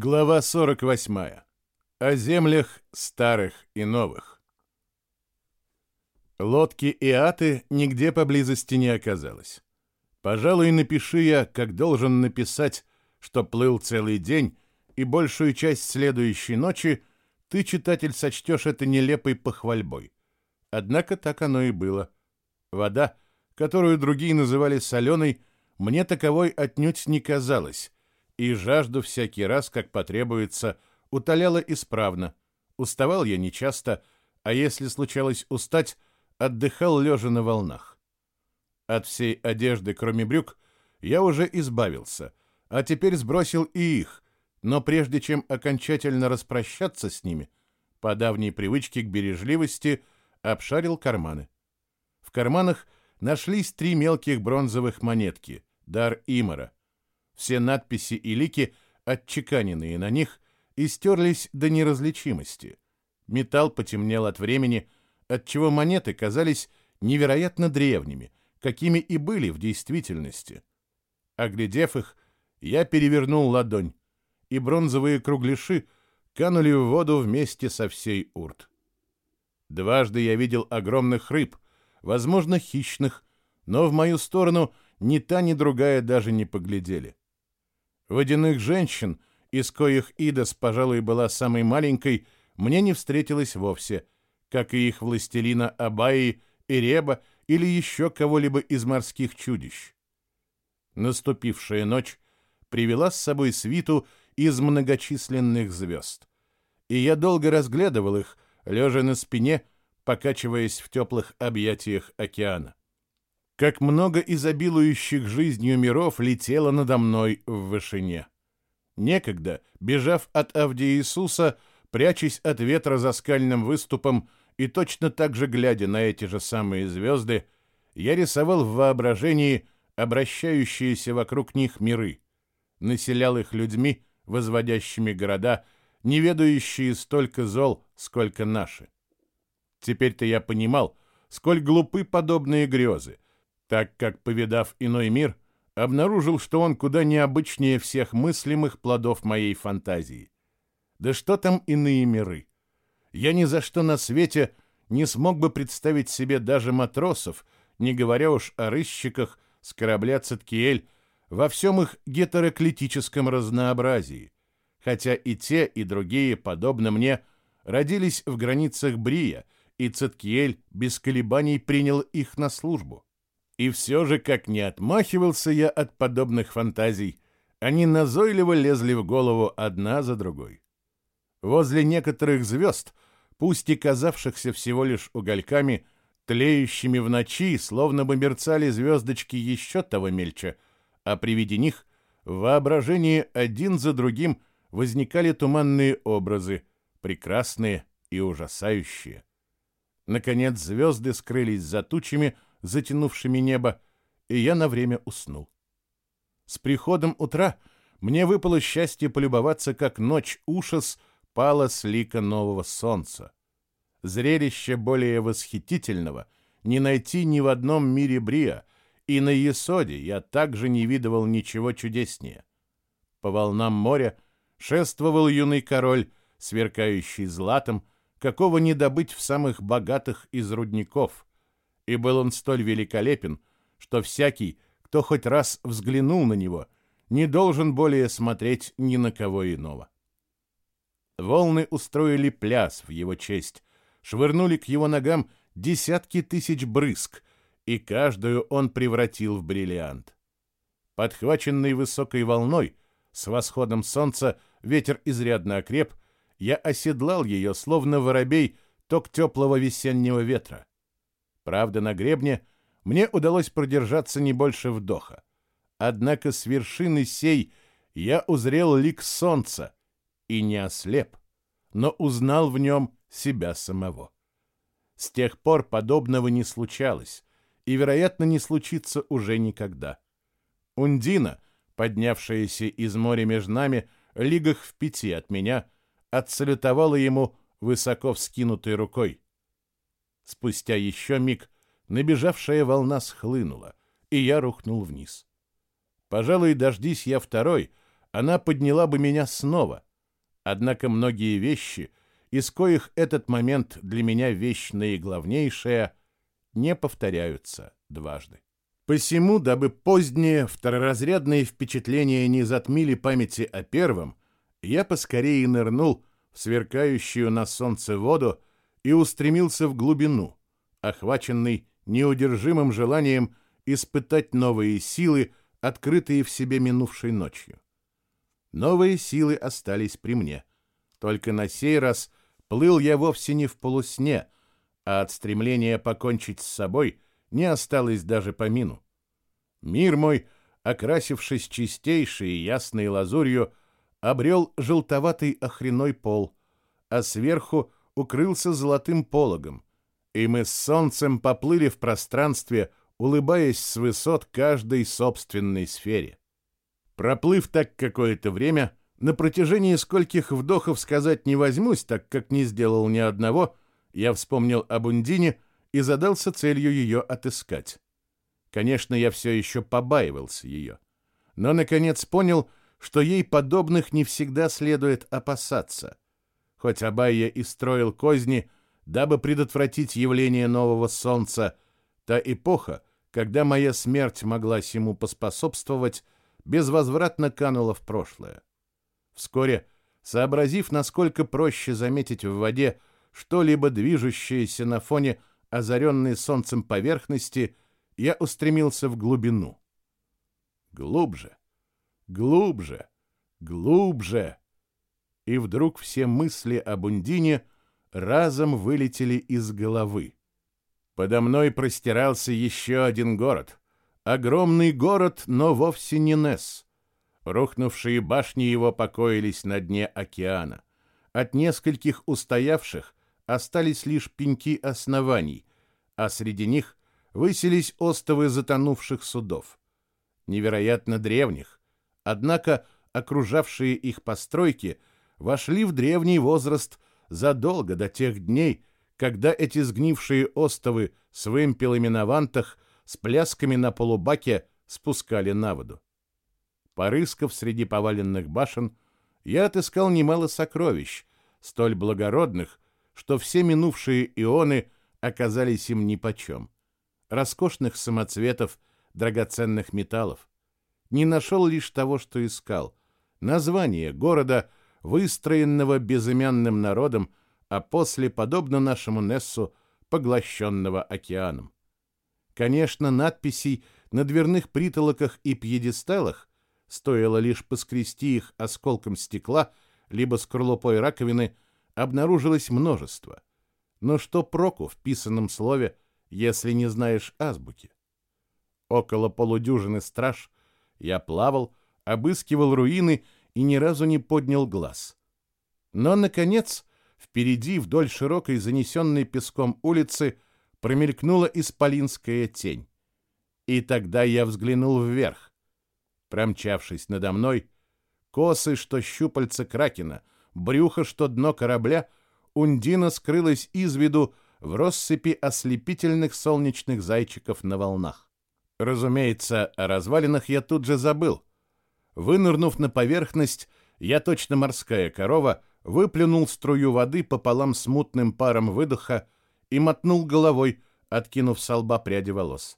Глава 48. О землях старых и новых. Лодки и аты нигде поблизости не оказалось. Пожалуй, напиши я, как должен написать, что плыл целый день, и большую часть следующей ночи ты, читатель, сочтешь это нелепой похвальбой. Однако так оно и было. Вода, которую другие называли соленой, мне таковой отнюдь не казалась, и жажду всякий раз, как потребуется, утоляла исправно. Уставал я нечасто, а если случалось устать, отдыхал лежа на волнах. От всей одежды, кроме брюк, я уже избавился, а теперь сбросил и их, но прежде чем окончательно распрощаться с ними, по давней привычке к бережливости, обшарил карманы. В карманах нашлись три мелких бронзовых монетки, дар Имара — все надписи и лики, отчеканенные на них, истерлись до неразличимости. Металл потемнел от времени, отчего монеты казались невероятно древними, какими и были в действительности. Оглядев их, я перевернул ладонь, и бронзовые кругляши канули в воду вместе со всей урт. Дважды я видел огромных рыб, возможно, хищных, но в мою сторону ни та, ни другая даже не поглядели. Водяных женщин, из коих Идас, пожалуй, была самой маленькой, мне не встретилось вовсе, как и их властелина Абаи, Иреба или еще кого-либо из морских чудищ. Наступившая ночь привела с собой свиту из многочисленных звезд. И я долго разглядывал их, лежа на спине, покачиваясь в теплых объятиях океана как много изобилующих жизнью миров летело надо мной в вышине. Некогда, бежав от Авдия Иисуса, прячась от ветра за скальным выступом и точно так же глядя на эти же самые звезды, я рисовал в воображении обращающиеся вокруг них миры, населял их людьми, возводящими города, не ведающие столько зол, сколько наши. Теперь-то я понимал, сколь глупы подобные грезы — так как, повидав иной мир, обнаружил, что он куда необычнее всех мыслимых плодов моей фантазии. Да что там иные миры? Я ни за что на свете не смог бы представить себе даже матросов, не говоря уж о рысчиках с корабля Циткиэль, во всем их гетероклитическом разнообразии, хотя и те, и другие, подобно мне, родились в границах Брия, и Циткиэль без колебаний принял их на службу. И все же, как не отмахивался я от подобных фантазий, они назойливо лезли в голову одна за другой. Возле некоторых звезд, пусть и казавшихся всего лишь угольками, тлеющими в ночи, словно бы мерцали звездочки еще того мельче, а при виде них в воображении один за другим возникали туманные образы, прекрасные и ужасающие. Наконец звезды скрылись за тучами, затянувшими небо, и я на время уснул. С приходом утра мне выпало счастье полюбоваться, как ночь ужас пала с лика нового солнца. Зрелище более восхитительного не найти ни в одном мире Брия, и на Есоде я также не видывал ничего чудеснее. По волнам моря шествовал юный король, сверкающий златом, какого не добыть в самых богатых из рудников — и был он столь великолепен, что всякий, кто хоть раз взглянул на него, не должен более смотреть ни на кого иного. Волны устроили пляс в его честь, швырнули к его ногам десятки тысяч брызг, и каждую он превратил в бриллиант. Подхваченный высокой волной, с восходом солнца ветер изрядно окреп, я оседлал ее, словно воробей, ток теплого весеннего ветра. Правда, на гребне мне удалось продержаться не больше вдоха. Однако с вершины сей я узрел лик солнца и не ослеп, но узнал в нем себя самого. С тех пор подобного не случалось, и, вероятно, не случится уже никогда. Ундина, поднявшаяся из моря между нами, лигах в пяти от меня, отсалютовала ему высоко вскинутой рукой. Спустя еще миг набежавшая волна схлынула, и я рухнул вниз. Пожалуй, дождись я второй, она подняла бы меня снова, Однако многие вещи, из коих этот момент для меня вещь наиглавнейшая, не повторяются дважды. Посему, дабы поздние второразрядные впечатления не затмили памяти о первом, я поскорее нырнул в сверкающую на солнце воду и устремился в глубину, охваченный неудержимым желанием испытать новые силы, открытые в себе минувшей ночью. Новые силы остались при мне. Только на сей раз плыл я вовсе не в полусне, а от стремления покончить с собой — не осталось даже помину. Мир мой, окрасившись чистейшей ясной лазурью, обрел желтоватый охреной пол, а сверху укрылся золотым пологом, и мы с солнцем поплыли в пространстве, улыбаясь с высот каждой собственной сфере. Проплыв так какое-то время, на протяжении скольких вдохов сказать не возьмусь, так как не сделал ни одного, я вспомнил об Ундине — и задался целью ее отыскать. Конечно, я все еще побаивался ее, но, наконец, понял, что ей подобных не всегда следует опасаться. Хоть Абайя и строил козни, дабы предотвратить явление нового солнца, та эпоха, когда моя смерть могла ему поспособствовать, безвозвратно канула в прошлое. Вскоре, сообразив, насколько проще заметить в воде что-либо движущееся на фоне озаренной солнцем поверхности, я устремился в глубину. Глубже, глубже, глубже. И вдруг все мысли об Ундине разом вылетели из головы. Подо мной простирался еще один город. Огромный город, но вовсе не Несс. Рухнувшие башни его покоились на дне океана. От нескольких устоявших остались лишь пеньки оснований, а среди них высились остовы затонувших судов. Невероятно древних, однако окружавшие их постройки вошли в древний возраст задолго до тех дней, когда эти сгнившие остовы с вымпелами на вантах, с плясками на полубаке спускали на воду. Порыскав среди поваленных башен, я отыскал немало сокровищ, столь благородных, что все минувшие ионы оказались им нипочем. Роскошных самоцветов, драгоценных металлов. Не нашел лишь того, что искал. Название города, выстроенного безымянным народом, а после, подобно нашему Нессу, поглощенного океаном. Конечно, надписей на дверных притолоках и пьедесталах стоило лишь поскрести их осколком стекла либо скорлупой раковины – обнаружилось множество. Но что проку в писанном слове, если не знаешь азбуки? Около полудюжины страж я плавал, обыскивал руины и ни разу не поднял глаз. Но, наконец, впереди, вдоль широкой занесенной песком улицы, промелькнула исполинская тень. И тогда я взглянул вверх. Промчавшись надо мной, косы, что щупальца кракена — брюхо, что дно корабля, Ундина скрылась из виду в россыпи ослепительных солнечных зайчиков на волнах. Разумеется, о развалинах я тут же забыл. Вынырнув на поверхность, я точно морская корова выплюнул струю воды пополам с мутным паром выдоха и мотнул головой, откинув с лба пряди волос.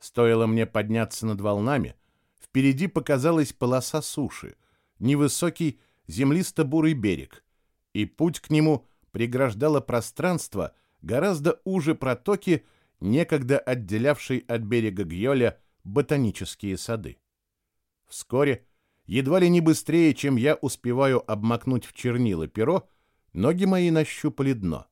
Стоило мне подняться над волнами, впереди показалась полоса суши, невысокий землисто-бурый берег, и путь к нему преграждало пространство гораздо уже протоки, некогда отделявшей от берега Гьоля ботанические сады. Вскоре, едва ли не быстрее, чем я успеваю обмакнуть в чернила перо, ноги мои нащупали дно.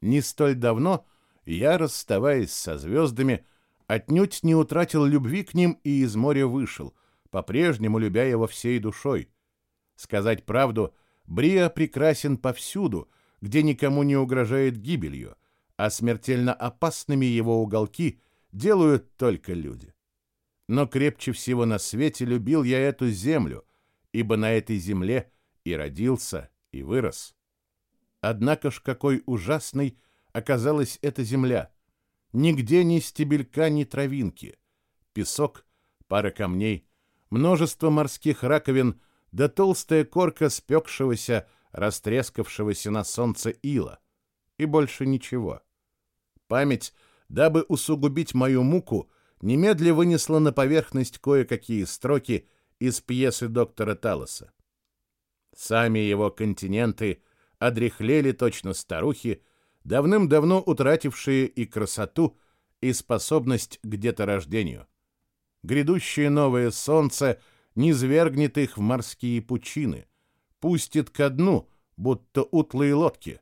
Не столь давно я, расставаясь со звездами, отнюдь не утратил любви к ним и из моря вышел, по-прежнему любя его всей душой, Сказать правду, Бриа прекрасен повсюду, где никому не угрожает гибелью, а смертельно опасными его уголки делают только люди. Но крепче всего на свете любил я эту землю, ибо на этой земле и родился, и вырос. Однако ж какой ужасной оказалась эта земля. Нигде ни стебелька, ни травинки. Песок, пара камней, множество морских раковин — да толстая корка спекшегося, растрескавшегося на солнце ила. И больше ничего. Память, дабы усугубить мою муку, немедля вынесла на поверхность кое-какие строки из пьесы доктора Талоса. Сами его континенты одряхлели точно старухи, давным-давно утратившие и красоту, и способность к деторождению. Грядущее новое солнце низвергнет их в морские пучины, пустит ко дну, будто утлые лодки,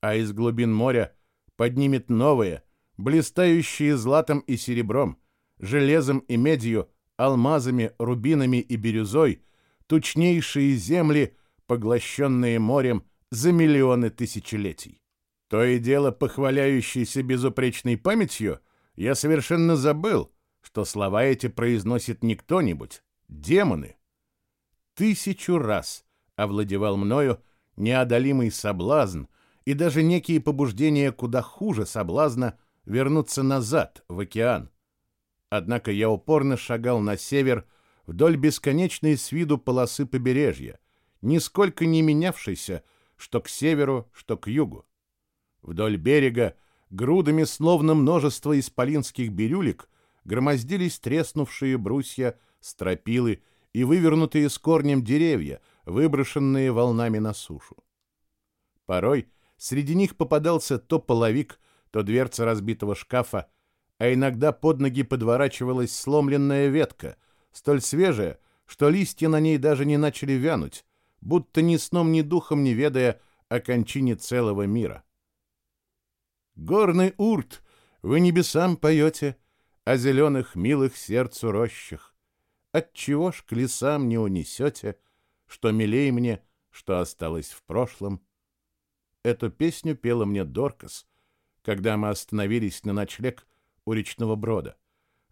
а из глубин моря поднимет новые, блистающие златом и серебром, железом и медью, алмазами, рубинами и бирюзой, тучнейшие земли, поглощенные морем за миллионы тысячелетий. То и дело, похваляющийся безупречной памятью, я совершенно забыл, что слова эти произносит не кто-нибудь, демоны. Тысячу раз овладевал мною неодолимый соблазн и даже некие побуждения куда хуже соблазна вернуться назад, в океан. Однако я упорно шагал на север вдоль бесконечной с виду полосы побережья, нисколько не менявшейся что к северу, что к югу. Вдоль берега, грудами словно множество исполинских бирюлек, громоздились треснувшие брусья, стропилы и вывернутые с корнем деревья, выброшенные волнами на сушу. Порой среди них попадался то половик, то дверца разбитого шкафа, а иногда под ноги подворачивалась сломленная ветка, столь свежая, что листья на ней даже не начали вянуть, будто ни сном, ни духом не ведая о кончине целого мира. Горный урт, вы небесам поете о зеленых милых сердцу рощах. Отчего ж к лесам не унесете, что милей мне, что осталось в прошлом? Эту песню пела мне Доркас, когда мы остановились на ночлег у речного брода,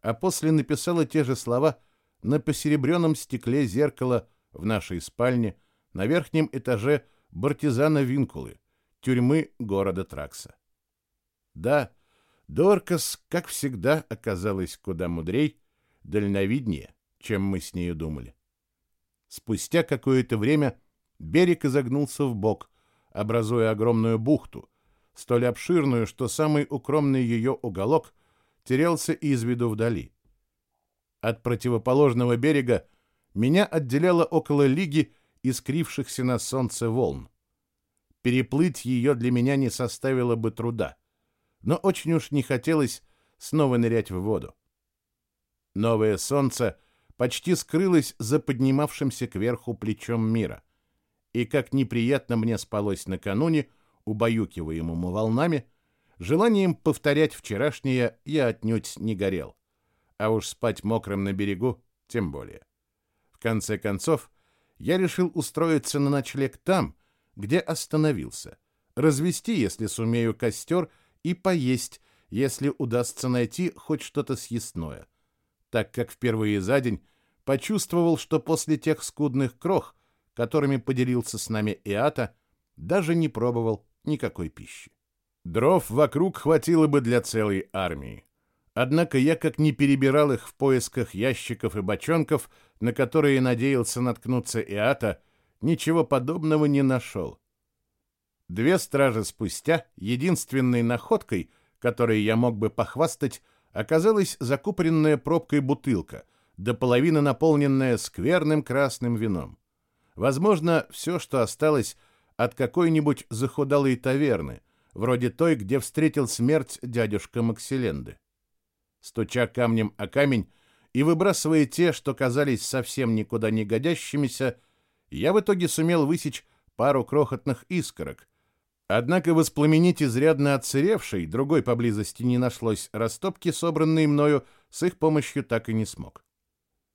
а после написала те же слова на посеребренном стекле зеркала в нашей спальне на верхнем этаже Бартизана Винкулы, тюрьмы города Тракса. Да, Доркас, как всегда, оказалась куда мудрей, дальновиднее, чем мы с нею думали. Спустя какое-то время берег изогнулся в бок, образуя огромную бухту, столь обширную, что самый укромный ее уголок терялся из виду вдали. От противоположного берега меня отделяло около лиги искрившихся на солнце волн. Переплыть ее для меня не составило бы труда но очень уж не хотелось снова нырять в воду. Новое солнце почти скрылось за поднимавшимся кверху плечом мира, и как неприятно мне спалось накануне, убаюкиваемому волнами, желанием повторять вчерашнее я отнюдь не горел, а уж спать мокрым на берегу тем более. В конце концов, я решил устроиться на ночлег там, где остановился, развести, если сумею, костер и поесть, если удастся найти хоть что-то съестное, так как впервые за день почувствовал, что после тех скудных крох, которыми поделился с нами Иата, даже не пробовал никакой пищи. Дров вокруг хватило бы для целой армии. Однако я как не перебирал их в поисках ящиков и бочонков, на которые надеялся наткнуться Иата, ничего подобного не нашел. Две стражи спустя единственной находкой, которой я мог бы похвастать, оказалась закупоренная пробкой бутылка, до половины наполненная скверным красным вином. Возможно, все, что осталось от какой-нибудь захудалой таверны, вроде той, где встретил смерть дядюшка Максиленды. Стуча камнем о камень и выбрасывая те, что казались совсем никуда не годящимися, я в итоге сумел высечь пару крохотных искорок, Однако воспламенить изрядно отсыревший, другой поблизости не нашлось, растопки, собранные мною, с их помощью так и не смог.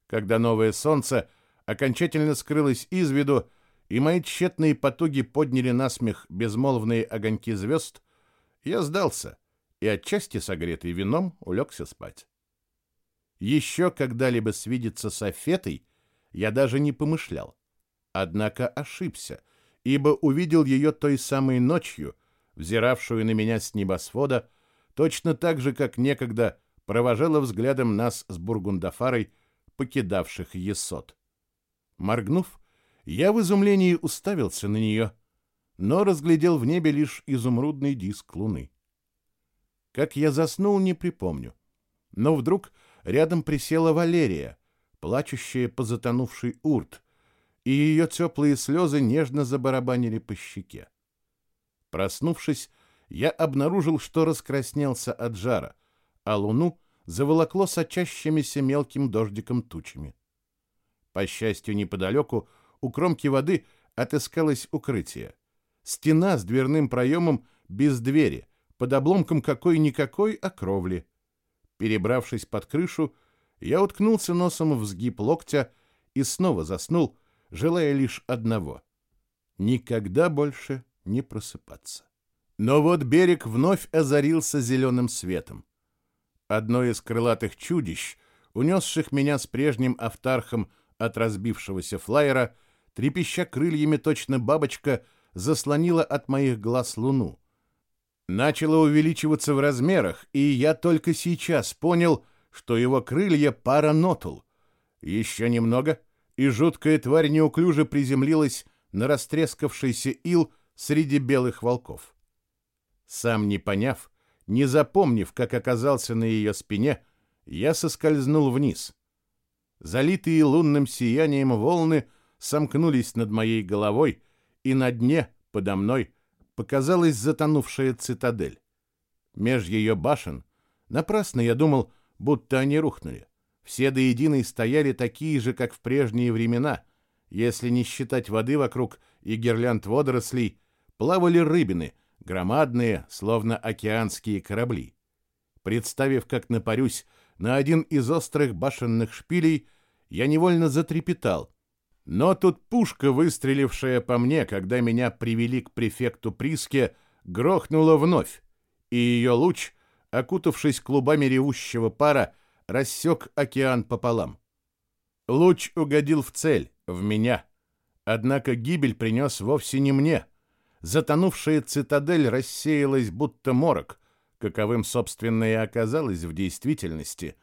Когда новое солнце окончательно скрылось из виду, и мои тщетные потуги подняли на смех безмолвные огоньки звезд, я сдался и, отчасти согретый вином, улегся спать. Еще когда-либо свидеться с Афетой я даже не помышлял. Однако ошибся — ибо увидел ее той самой ночью, взиравшую на меня с небосвода, точно так же, как некогда провожала взглядом нас с Бургундафарой, покидавших Есот. Моргнув, Я в изумлении уставился на нее, но разглядел в небе лишь изумрудный диск луны. Как я заснул, не припомню. Но вдруг рядом присела Валерия, плачущая по затонувшей урт, и ее теплые слезы нежно забарабанили по щеке. Проснувшись, я обнаружил, что раскраснелся от жара, а луну заволокло сочащимися мелким дождиком тучами. По счастью, неподалеку, у кромки воды, отыскалось укрытие. Стена с дверным проемом без двери, под обломком какой-никакой окровли. Перебравшись под крышу, я уткнулся носом в сгиб локтя и снова заснул, желая лишь одного — никогда больше не просыпаться. Но вот берег вновь озарился зеленым светом. Одно из крылатых чудищ, унесших меня с прежним автархом от разбившегося флайера, трепеща крыльями точно бабочка, заслонило от моих глаз луну. Начало увеличиваться в размерах, и я только сейчас понял, что его крылья пара нотул. Еще немного, и жуткая тварь неуклюже приземлилась на растрескавшийся ил среди белых волков. Сам не поняв, не запомнив, как оказался на ее спине, я соскользнул вниз. Залитые лунным сиянием волны сомкнулись над моей головой, и на дне, подо мной, показалась затонувшая цитадель. Меж ее башен, напрасно я думал, будто они рухнули. Все до единой стояли такие же, как в прежние времена. Если не считать воды вокруг и гирлянд водорослей, плавали рыбины, громадные, словно океанские корабли. Представив, как напарюсь на один из острых башенных шпилей, я невольно затрепетал. Но тут пушка, выстрелившая по мне, когда меня привели к префекту Приске, грохнула вновь, и ее луч, окутавшись клубами ревущего пара, рассек океан пополам. Луч угодил в цель, в меня. Однако гибель принес вовсе не мне. Затонувшая цитадель рассеялась, будто морок, каковым, собственно, и оказалось в действительности,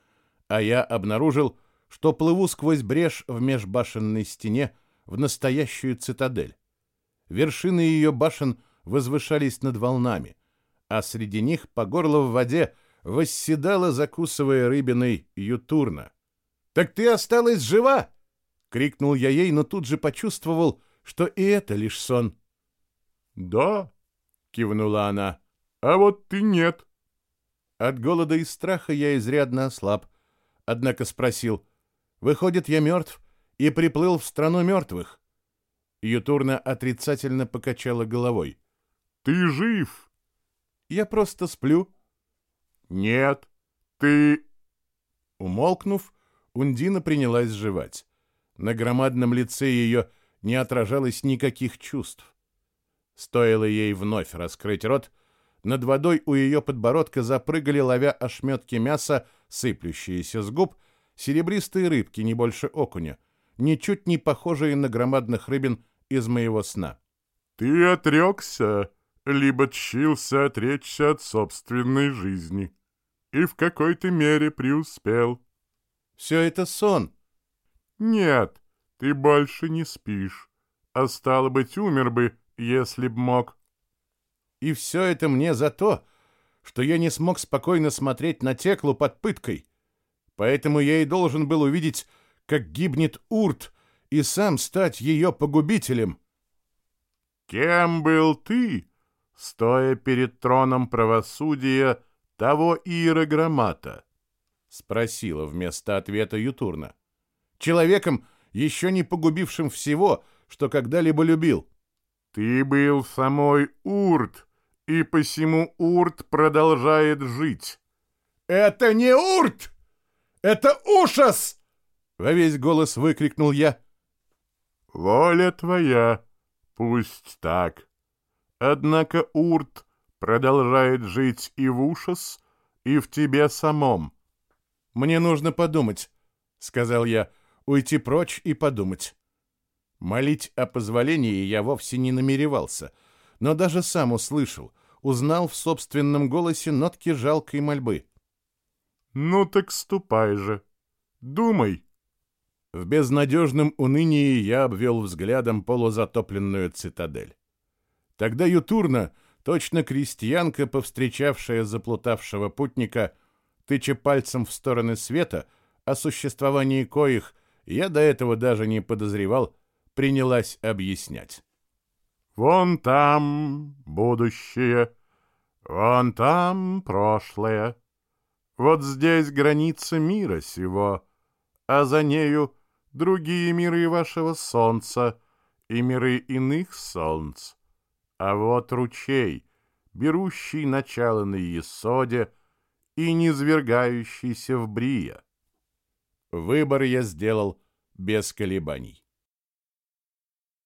а я обнаружил, что плыву сквозь брешь в межбашенной стене в настоящую цитадель. Вершины ее башен возвышались над волнами, а среди них по горло в воде восседала, закусывая рыбиной, ютурна. «Так ты осталась жива!» — крикнул я ей, но тут же почувствовал, что и это лишь сон. «Да», — кивнула она, — «а вот ты нет». От голода и страха я изрядно ослаб, однако спросил, «Выходит, я мертв и приплыл в страну мертвых?» Ютурна отрицательно покачала головой. «Ты жив!» «Я просто сплю», «Нет, ты...» Умолкнув, Ундина принялась жевать. На громадном лице ее не отражалось никаких чувств. Стоило ей вновь раскрыть рот, над водой у ее подбородка запрыгали, ловя ошметки мяса, сыплющиеся с губ, серебристые рыбки, не больше окуня, ничуть не похожие на громадных рыбин из моего сна. «Ты отрекся, либо тщился отречься от собственной жизни», и в какой-то мере преуспел. Все это сон. Нет, ты больше не спишь, а стало быть, умер бы, если б мог. И все это мне за то, что я не смог спокойно смотреть на Теклу под пыткой. Поэтому я и должен был увидеть, как гибнет Урт, и сам стать ее погубителем. Кем был ты, стоя перед троном правосудия, того иерограммата?» — спросила вместо ответа Ютурна. «Человеком, еще не погубившим всего, что когда-либо любил». «Ты был самой Урт, и посему Урт продолжает жить». «Это не Урт! Это ужас!» — во весь голос выкрикнул я. «Воля твоя, пусть так. Однако Урт продолжает жить и в ушас, и в тебе самом. «Мне нужно подумать», — сказал я, — «уйти прочь и подумать». Молить о позволении я вовсе не намеревался, но даже сам услышал, узнал в собственном голосе нотки жалкой мольбы. «Ну так ступай же, думай». В безнадежном унынии я обвел взглядом полузатопленную цитадель. Тогда Ютурна, точно крестьянка, повстречавшая заплутавшего путника, тыча пальцем в стороны света, о существовании коих я до этого даже не подозревал, принялась объяснять. «Вон там будущее, вон там прошлое, вот здесь граница мира сего, а за нею другие миры вашего солнца и миры иных солнц. А вот ручей, берущий начало на Есоде и низвергающийся в Брия. Выбор я сделал без колебаний.